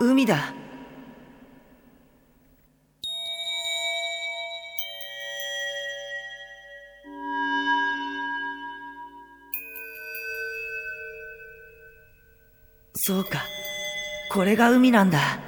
海だ。そうか。これが海なんだ。